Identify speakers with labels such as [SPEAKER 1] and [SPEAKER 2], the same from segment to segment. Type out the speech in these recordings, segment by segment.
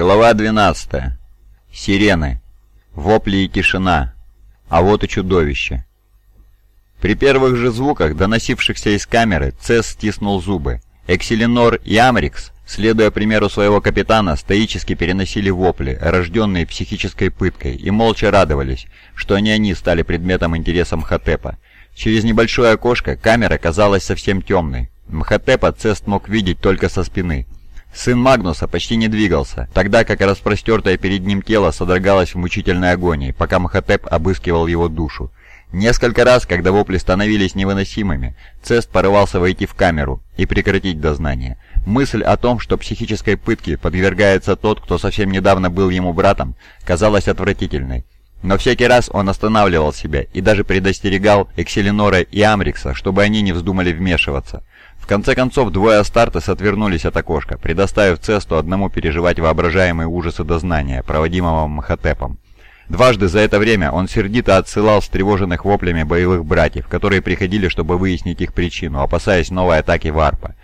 [SPEAKER 1] Глава 12. Сирены. Вопли и тишина. А вот и чудовище. При первых же звуках, доносившихся из камеры, Цесс стиснул зубы. Экселинор и Амрикс, следуя примеру своего капитана, стоически переносили вопли, рожденные психической пыткой, и молча радовались, что не они стали предметом интереса Мхотепа. Через небольшое окошко камера казалась совсем темной. Мхотепа Цест мог видеть только со спины. Сын Магнуса почти не двигался, тогда как распростертое перед ним тело содрогалось в мучительной агонии, пока Махотеп обыскивал его душу. Несколько раз, когда вопли становились невыносимыми, Цест порывался войти в камеру и прекратить дознание. Мысль о том, что психической пытке подвергается тот, кто совсем недавно был ему братом, казалась отвратительной. Но всякий раз он останавливал себя и даже предостерегал Экселинора и Амрикса, чтобы они не вздумали вмешиваться. Конце концов, двое Астартес отвернулись от окошка, предоставив Цесту одному переживать воображаемые ужасы дознания, проводимого Махотепом. Дважды за это время он сердито отсылал встревоженных воплями боевых братьев, которые приходили, чтобы выяснить их причину, опасаясь новой атаки Варпа.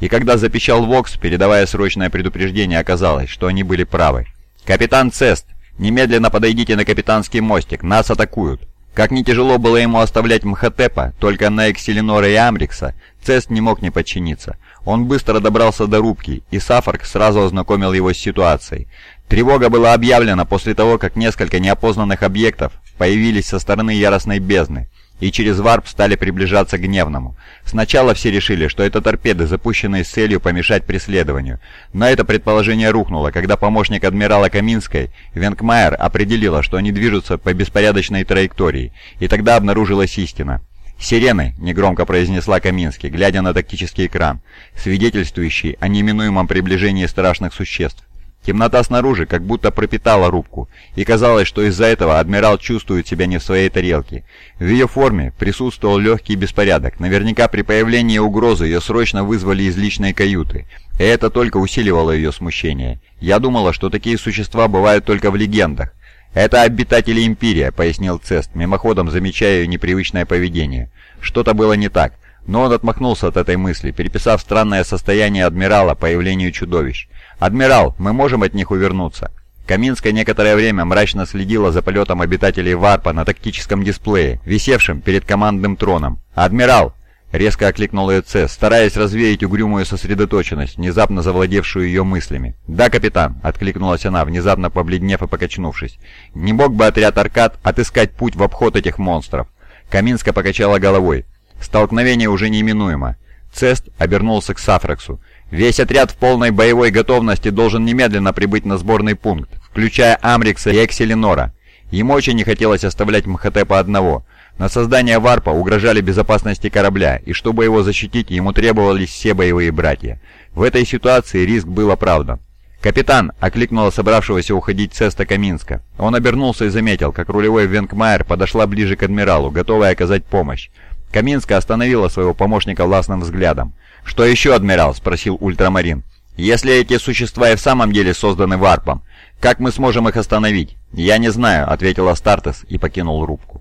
[SPEAKER 1] И когда запищал Вокс, передавая срочное предупреждение, оказалось, что они были правы. «Капитан Цест, немедленно подойдите на капитанский мостик, нас атакуют!» Как не тяжело было ему оставлять Мхотепа, только на Экселинора и Амрикса, Цест не мог не подчиниться. Он быстро добрался до рубки, и Сафарк сразу ознакомил его с ситуацией. Тревога была объявлена после того, как несколько неопознанных объектов появились со стороны яростной бездны и через варп стали приближаться к гневному. Сначала все решили, что это торпеды, запущенные с целью помешать преследованию. Но это предположение рухнуло, когда помощник адмирала Каминской, Венкмайер, определила, что они движутся по беспорядочной траектории, и тогда обнаружилась истина. «Сирены», — негромко произнесла Каминский, глядя на тактический экран, свидетельствующий о неминуемом приближении страшных существ. Темнота снаружи как будто пропитала рубку, и казалось, что из-за этого адмирал чувствует себя не в своей тарелке. В ее форме присутствовал легкий беспорядок. Наверняка при появлении угрозы ее срочно вызвали из личной каюты, и это только усиливало ее смущение. Я думала, что такие существа бывают только в легендах. «Это обитатели Империи», — пояснил Цест, мимоходом замечая ее непривычное поведение. Что-то было не так, но он отмахнулся от этой мысли, переписав странное состояние адмирала появлению чудовищ. «Адмирал, мы можем от них увернуться?» Каминская некоторое время мрачно следила за полетом обитателей Варпа на тактическом дисплее, висевшем перед командным троном. «Адмирал!» — резко окликнул ее Цесс, стараясь развеять угрюмую сосредоточенность, внезапно завладевшую ее мыслями. «Да, капитан!» — откликнулась она, внезапно побледнев и покачнувшись. «Не мог бы отряд Аркад отыскать путь в обход этих монстров?» Каминска покачала головой. «Столкновение уже неименуемо». Цест обернулся к Сафраксу. Весь отряд в полной боевой готовности должен немедленно прибыть на сборный пункт, включая Амрикса и Экселинора. Ему очень не хотелось оставлять Мхотепа одного. На создание варпа угрожали безопасности корабля, и чтобы его защитить, ему требовались все боевые братья. В этой ситуации риск был оправдан. «Капитан!» — окликнула собравшегося уходить Цеста Каминска. Он обернулся и заметил, как рулевой Венкмайер подошла ближе к адмиралу, готовая оказать помощь. Каминска остановила своего помощника властным взглядом. «Что еще, адмирал?» — спросил Ультрамарин. «Если эти существа и в самом деле созданы варпом, как мы сможем их остановить?» «Я не знаю», — ответил Астартес и покинул рубку.